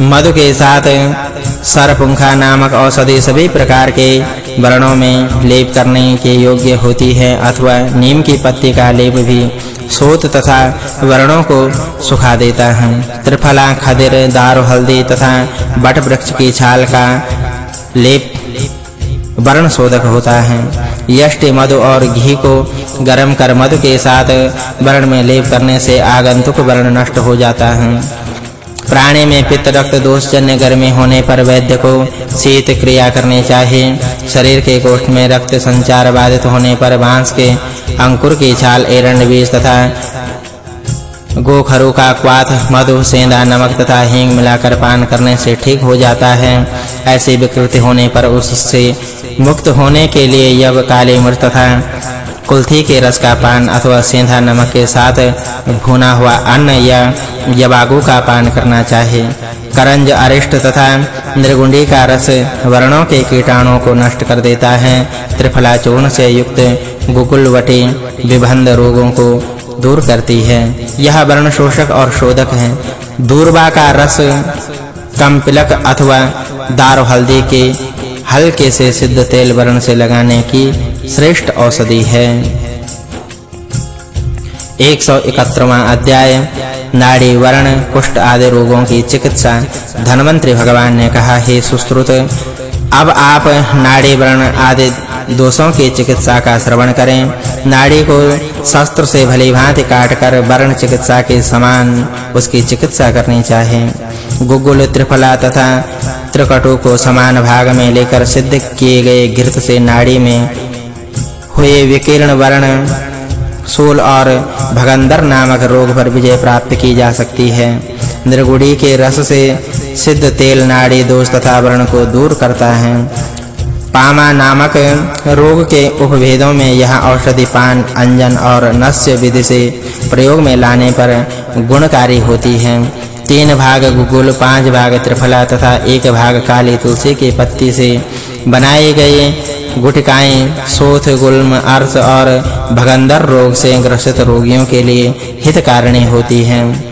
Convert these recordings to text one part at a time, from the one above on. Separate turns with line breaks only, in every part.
मधु के साथ सरपुंखा नामक औषधि सभी प्रकार के वर्णों में लेप करने के योग्य होती है, अथवा नीम की पत्ती का लेप भी सोत तथा वर्णों को सुखा देता है। त्रिफला, खदिर, दारू, हल्दी तथा बट वृक्ष की छाल का लेप वर्ण शोधक होता है। यष्टि, मधु और घी को गर्म कर मधु के साथ वर्ण में लेप करने से आगंतुक वर्ण नष्ट हो जाता है। प्राणी में पित्त रक्त दोष जन्य गर्मी होने पर वैद्य को शीत क्रिया करनी चाहिए। शरीर के कोष्ठ में रक्त संचार बाधित होने पर बाँस के अंकुर की छाल, एरंड बीज तथा गोखरू का क्वाथ, मधु, सेंधा, नमक तथा हींग मिलाकर पान करने से ठीक हो जाता है। ऐसी विकृति होने पर उससे मुक्त होने के लिए यव काली मिर्च तथा कुल्थी के रस का पान अथवा सेंधा नमक के साथ भुना हुआ अन्न या यबागु का पान करना चाहिए। करंज, अरिष्ट तथा निर्गुंडी का रस वर्णों के कीटाणुओं को नष्ट कर देता है। त्रिफला चूर्ण से युक्त गुकुलवटी विभंद रोगों को दूर करती है। यह वर्ण शोषक और शोधक है। दूरबा का रस कम्पिलक अथवा दारू हल्दी के हल्के से सिद्ध तेल वर्ण से लगाने की श्रेष्ठ औषधि है। 171वां अध्याय, नाड़ी, वर्ण, कुष्ठ आदि रोगों की चिकित्सा। धनवंतरी भगवान ने कहा, हे सुश्रुत अब आप नाड़ी वर्ण आदि दोषों की चिकित्सा का श्रवण करें। नाड़ी को शस्त्र से भली भांति काटकर वर्ण चिकित्सा के समान उसकी चिकित्सा करनी चाहिए। गुगुल त्रिफला तथा त्रिकटु को समान भाग में लेकर सिद्ध किए गए घृत से नाड़ी में हुए विकीर्ण वर्ण सूल और भगंदर नामक रोग पर विजय प्राप्त की जा सकती है। निर्गुड़ी के रस से सिद्ध तेल नाड़ी दोष तथा वर्ण को दूर करता है। पामा नामक रोग के उपभेदों में यह औषधि पान, अंजन और नस्य विधि से प्रयोग में लाने पर गुणकारी होती है। तीन भाग गुगुल, पाँच भाग त्रिफला तथा एक भाग काली तुलसी की पत्ती से बनाए गए गुटकाएँ सोथ, गुल्म, अर्थ और भगंदर रोग से ग्रसित रोगियों के लिए हितकारिणी होती हैं।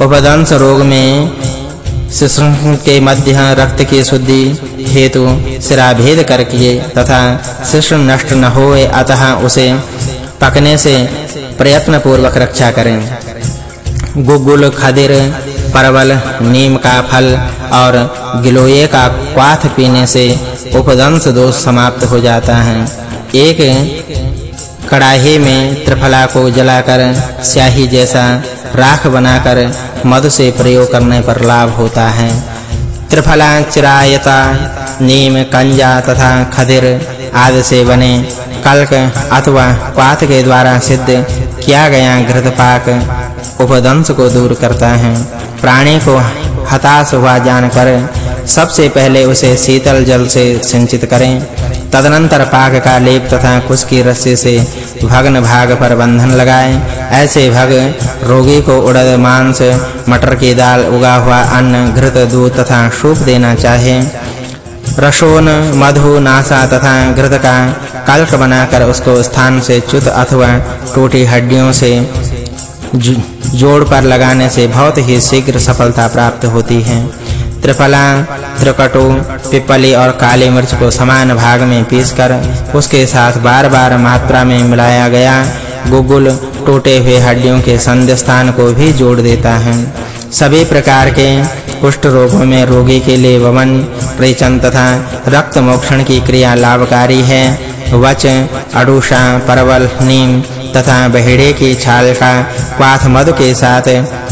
उपदंश रोग में शिशु के मध्य रक्त की शुद्धि हेतु शिराभेद करके तथा शिशु नष्ट न होए, अतः उसे पकने से प्रयत्न पूर्वक रक्षा करें। गुगुल, खदिर, परवल, नीम का फल और गिलोये का क्वाथ पीने से उपदंश दोष समाप्त हो जाता है। एक कड़ाही में त्रिफला को जलाकर स्याही जैसा राख बनाकर मधु से प्रयोग करने पर लाभ होता है। त्रिफला, चिरायता, नीम, कंजा तथा खदिर आदि से बने कल्क अथवा पात के द्वारा सिद्ध किया गया घृतपाक उपदंश को दूर करता है। प्राणी को हताश हुआ जानकर सबसे पहले उसे शीतल जल से सिंचित करें। तदनंतर पाक का लेप तथा कुश की रस्सी से भग्न भाग पर बंधन लगाएँ। ऐसे भग रोगी को उड़द, मांस, मटर की दाल, उगा हुआ अन्न, घृत, दूध तथा सूप देना चाहिए रसोन, मधु, नासा तथा घृत का कल्क बनाकर उसको स्थान से च्युत अथवा टूटी हड्डियों से जोड़ पर लगाने से बहुत ही शीघ्र सफलता प्राप्त होती है। त्रिफला त्रिकटु पिपली और काली मिर्च को समान भाग में पीसकर उसके साथ बार-बार मात्रा में मिलाया गया। गुगुल टूटे हुए हड्डियों के संध स्थान को भी जोड़ देता है। सभी प्रकार के कुष्ठ रोगों में रोगी के लिए वमन, प्रेचन तथा रक्त मोक्षण की क्रिया लाभकारी है। वच अडुषा परवल, नीम तथा बहेड़े की छाल का क्वाथ मधु के साथ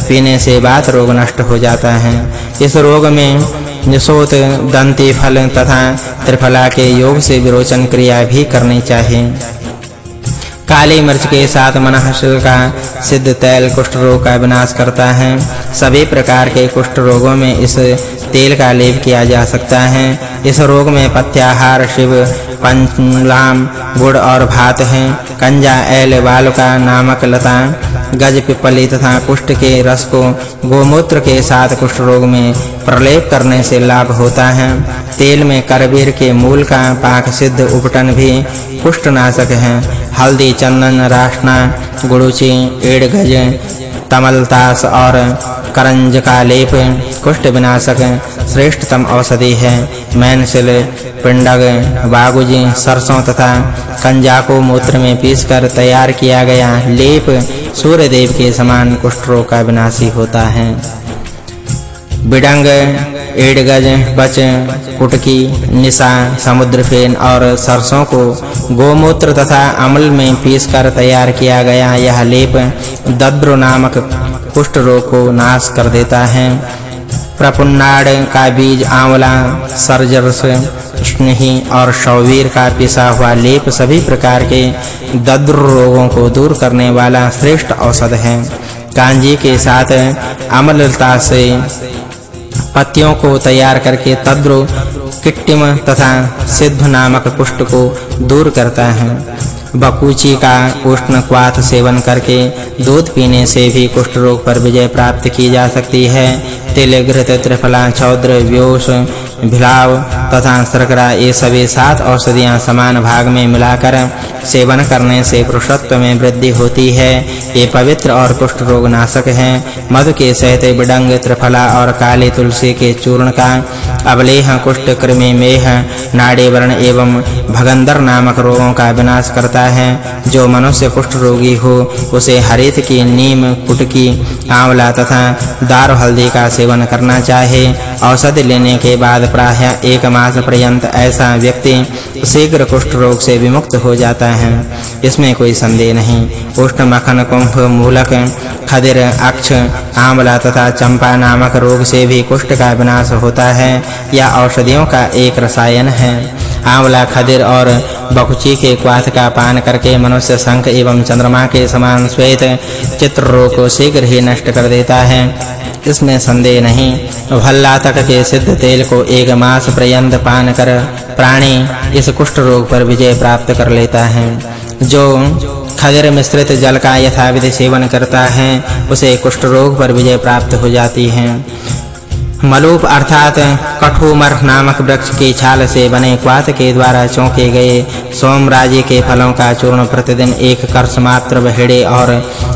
पीने से बात रोग नष्ट हो जाता है। इस रोग में निशोत दंती फल तथा त्रिफला के योग से विरोचन क्रिया भी करनी चाहिए। काली मिर्च के साथ मनहशल का सिद्ध तेल कुष्ठ रोग का विनाश करता है। सभी प्रकार के कुष्ठ रोगों में इस तेल का लेप किया जा सकता है। इस रोग में पत्याहार शिव पंचलाम गुड़ और भात हैं। कंजा, एल, बालुका नामक लता गज पिपली तथा कुष्ठ के रस को गोमूत्र के साथ कुष्ठ रोग में प्रलेप करने से लाभ होता है। तेल में करबीर के मूल का पाक सिद्ध उपटन भी कुष्ठनाशक है। हल्दी, चंदन, राशना, गुड़ुची एड़ गज तमलतास और करंज का लेप कुष्ठ विनाशक श्रेष्ठतम औषधि है। मैनसिल, पिंडग, बागुजी, सरसों तथा कंजा को मूत्र में पीसकर तैयार किया गया लेप सूर्य देव के समान कुष्ठ का विनाशी होता है। बिडंग, एडगज, बच, कुटकी, निशा समुद्र फेन और सरसों को गोमूत्र तथा अम्ल में पीसकर तैयार किया गया यह लेप दद्र नामक कुष्ठ रोग को नाश कर देता है। प्रपुन्नाड का बीज, आंवला, सरजरस स्नेही और शौवीर का पिसा हुआ लेप सभी प्रकार के दद्र रोगों को दूर करने वाला श्रेष्ठ औषध है। कांजी के साथ अमलता से पत्तियों को तैयार करके तद्रु किट्टिम तथा सिद्ध नामक कुष्ठ को दूर करता है। बकुची का उष्ण क्वाथ सेवन करके दूध पीने से भी कुष्ठ रोग पर विजय प्राप्त की जा सकती है। तिल घृत त्रिफला चौद्र व्योष, भिलाव तथा शर्करा ये सभी सात औषधियाँ समान भाग में मिलाकर सेवन करने से पुरुषत्व में वृद्धि होती है। ये पवित्र और कुष्ठ रोग नाशक हैं। मधु के सहित बिडंग त्रिफला और काली तुलसी के चूर्ण का अवलेह, कुष्ठ, कृमि, मेह, नाड़ी वर्ण एवं भगंदर नामक रोगों का विनाश करता है। जो मनुष्य कुष्ठ रोगी हो, उसे हरित की नीम कुटकी आंवला तथा दार हल्दी का सेवन करना चाहिए औषधि लेने के बाद प्रायः एक मास पर्यंत ऐसा व्यक्ति शीघ्र कुष्ठ रोग से विमुक्त हो जाता है। इसमें कोई मक्खन कुंभ मूलक खदिर अक्ष आंवला तथा चंपा नामक रोग से भी कुष्ठ का विनाश होता है यह औषधियों का एक रसायन है आंवला खदिर और बकुची के क्वाथ का पान करके मनुष्य शंख एवं चंद्रमा के समान श्वेत चित्र रोग को शीघ्र ही नष्ट कर देता है इसमें संदेह नहीं भल्लातक के सिद्ध तेल को एक मास पर्यंत पान कर प्राणी इस कुष्ठ रोग पर विजय प्राप्त कर लेता है जो खदिर मिश्रित जल का यथाविधि सेवन करता है, उसे कुष्ठ रोग पर विजय प्राप्त हो जाती है। मलूप अर्थात कठोमर नामक वृक्ष की छाल से बने क्वाथ के द्वारा चौंके गए सोमराजी के फलों का चूर्ण प्रतिदिन एक कर्ष मात्र बहेड़े और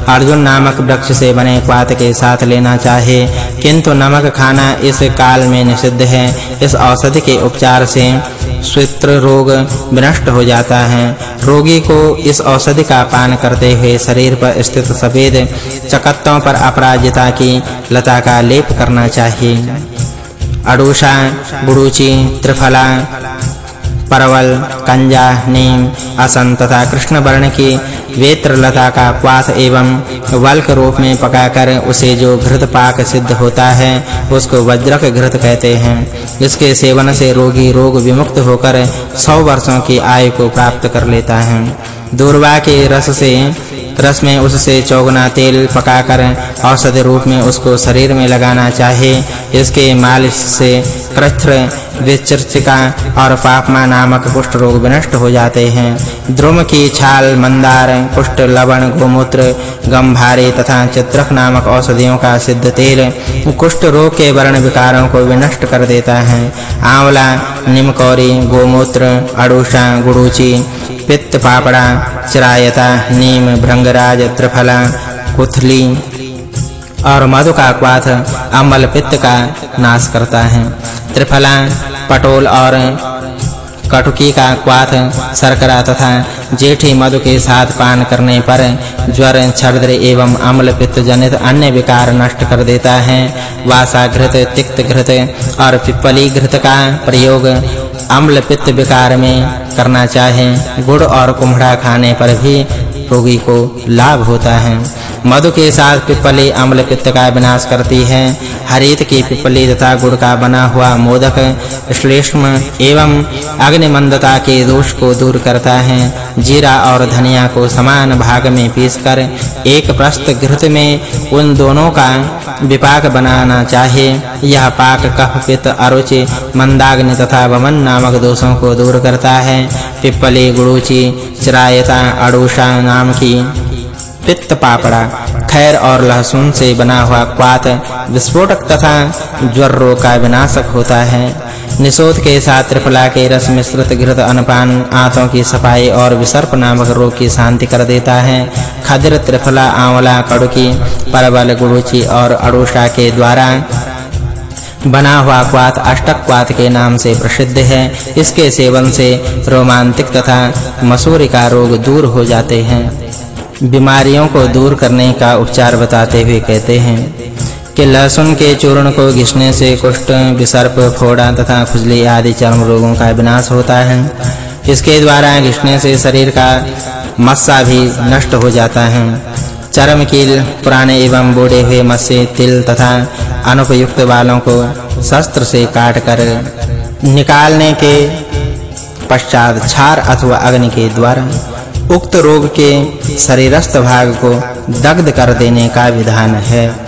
अर्जुन नामक वृक्ष से बने क्वाथ के साथ लेना चाहिए किंतु नमक खाना इस काल में निषिद्ध है। इस औषधि के उपचार से स्वित्र रोग विनष्ट हो जाता है। रोगी को इस औषधि का पान करते हुए शरीर पर स्थित सफ़ेद चकत्तों पर अपराजिता की लता का लेप करना चाहिए। अडूषा बुरुची, त्रिफला परवल कंजा नीम असन तथा कृष्ण वर्ण की वेत्रलता का क्वाथ एवं वल्क रूप में पकाकर उसे जो घृत पाक सिद्ध होता है, उसको वज्रक घृत कहते हैं। इसके सेवन से रोगी रोग विमुक्त होकर 100 वर्षों की आयु को प्राप्त कर लेता है। दूर्वा के रस से रस में उससे चौगना तेल पकाकर औषधि रूप में उसको शरीर में लगाना चाहिए इसके मालिश से प्रथ्र विचर्चिका और पापमा नामक कुष्ठ रोग विनष्ट हो जाते हैं। द्रुम की छाल, मंदार, कुष्ठ, लवण, गोमूत्र, गंभारे तथा चित्रक नामक औषधियों का सिद्ध तेल कुष्ठ रोग के वर्ण विकारों को विनष्ट कर देता है। आंवला, निमकौरी, गोमूत्र अड़ूषा गुड़ूची, पित्त पापड़ा, चिरायता, नीम भृंगराज त्रिफला कुथली और मधु का क्वाथ अम्ल पित्त का नाश करता है। त्रिफला पटोल और कटुकी का क्वाथ शर्करा तथा जेठी मधु के साथ पान करने पर ज्वर छद्र एवं अम्ल पित्त जनित अन्य विकार नष्ट कर देता है। वासाघृत, तिक्त घृत और पिपली घृत का प्रयोग अम्ल पित्त विकार में करना चाहिए गुड़ और कुम्हड़ा खाने पर भी रोगी को लाभ होता है। मधु के साथ पिपली अम्ल पित्त का विनाश करती है। हरित की पिपली तथा गुड़ का बना हुआ मोदक श्लेष्म एवं अग्निमंदता के दोष को दूर करता है। जीरा और धनिया को समान भाग में पीसकर एक प्रस्त घृत में उन दोनों का विपाक बनाना चाहिए। यह पाक कफ पित्त अरुचि मंदाग्नि तथा वमन नामक दोषों को दूर करता है। पिपली गुड़ूची, चिरायता अड़ूषा नाम की पित्त पापड़ा, खैर और लहसुन से बना हुआ क्वात, विस्फोटक तथा ज्वर रोग का विनाशक होता है। निशोध के साथ त्रिफला के रस मिश्रित घृत अनपान आंतों की सफ़ाई और विसर्प नामक रोग की शांति कर देता है। खदिर, त्रिफला, आंवला, कड़की परवल गुड़ूची और अड़ूषा के द्वारा बना हुआ क्वात अष्टक क्वाथ के नाम से प्रसिद्ध है। इसके सेवन से रोमांटिक तथा मसूरी का रोग दूर हो जाते हैं। बीमारियों को दूर करने का उपचार बताते हुए कहते हैं कि लहसुन के चूर्ण को घिसने से कुष्ठ, विसर्प, फोड़ा तथा खुजली आदि चर्म रोगों का विनाश होता है। इसके द्वारा घिसने से शरीर का मस्सा भी नष्ट हो जाता है। चर्म कील पुराने एवं बूढ़े हुए मस्से, तिल तथा अनुपयुक्त बालों को शस्त्र से काट कर निकालने के पश्चात छार अथवा अग्नि के द्वारा उक्त रोग के शरीरस्थ भाग को दग्ध कर देने का विधान है।